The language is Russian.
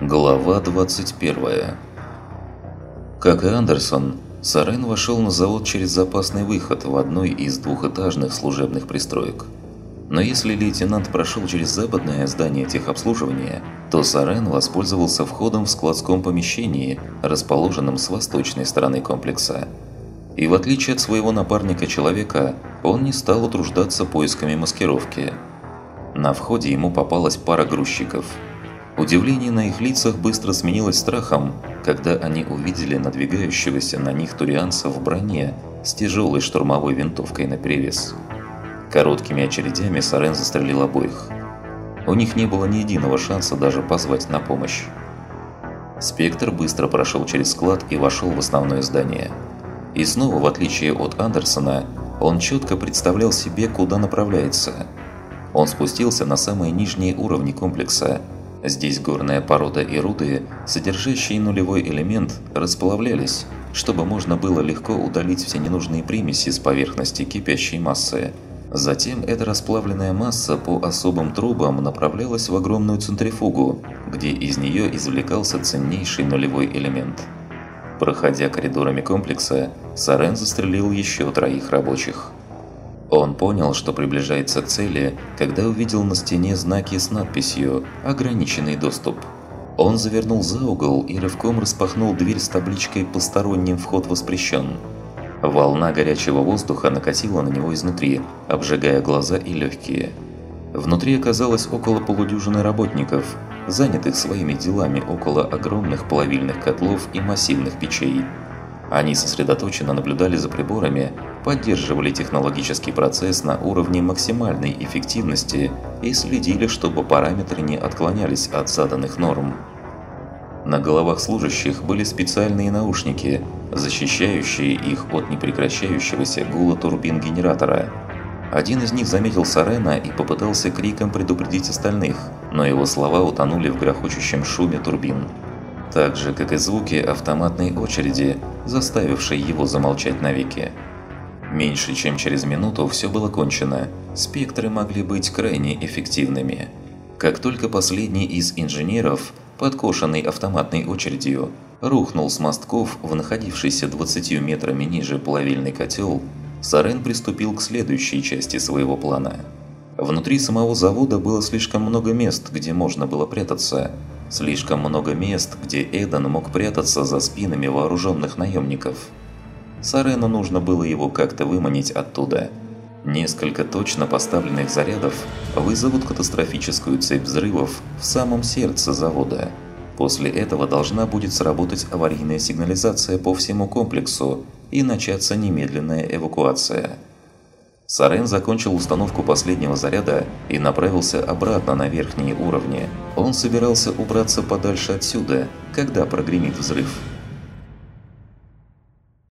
Глава 21 Как и Андерсон, Сарен вошел на завод через запасный выход в одной из двухэтажных служебных пристроек. Но если лейтенант прошел через западное здание техобслуживания, то Сарен воспользовался входом в складском помещении, расположенном с восточной стороны комплекса. И в отличие от своего напарника-человека, он не стал утруждаться поисками маскировки. На входе ему попалась пара грузчиков – Удивление на их лицах быстро сменилось страхом, когда они увидели надвигающегося на них турианца в броне с тяжелой штурмовой винтовкой наперевес. Короткими очередями Сарен застрелил обоих. У них не было ни единого шанса даже позвать на помощь. Спектр быстро прошел через склад и вошел в основное здание. И снова, в отличие от Андерсона, он четко представлял себе, куда направляется. Он спустился на самые нижние уровни комплекса – Здесь горная порода и руды, содержащие нулевой элемент, расплавлялись, чтобы можно было легко удалить все ненужные примеси с поверхности кипящей массы. Затем эта расплавленная масса по особым трубам направлялась в огромную центрифугу, где из нее извлекался ценнейший нулевой элемент. Проходя коридорами комплекса, Сарен застрелил еще троих рабочих. Он понял, что приближается к цели, когда увидел на стене знаки с надписью «Ограниченный доступ». Он завернул за угол и рывком распахнул дверь с табличкой «Посторонним вход воспрещен». Волна горячего воздуха накатила на него изнутри, обжигая глаза и легкие. Внутри оказалось около полудюжины работников, занятых своими делами около огромных плавильных котлов и массивных печей. Они сосредоточенно наблюдали за приборами, поддерживали технологический процесс на уровне максимальной эффективности и следили, чтобы параметры не отклонялись от заданных норм. На головах служащих были специальные наушники, защищающие их от непрекращающегося гула турбин генератора. Один из них заметил Сарена и попытался криком предупредить остальных, но его слова утонули в грохочущем шуме турбин так же, как и звуки автоматной очереди, заставившей его замолчать навеки. Меньше чем через минуту все было кончено, спектры могли быть крайне эффективными. Как только последний из инженеров, подкошенный автоматной очередью, рухнул с мостков в находившийся 20 метрами ниже плавильный котел, Сарен приступил к следующей части своего плана. Внутри самого завода было слишком много мест, где можно было прятаться, Слишком много мест, где Эйден мог прятаться за спинами вооруженных наемников. Сарену нужно было его как-то выманить оттуда. Несколько точно поставленных зарядов вызовут катастрофическую цепь взрывов в самом сердце завода. После этого должна будет сработать аварийная сигнализация по всему комплексу и начаться немедленная эвакуация. Сарен закончил установку последнего заряда и направился обратно на верхние уровни. Он собирался убраться подальше отсюда, когда прогремит взрыв.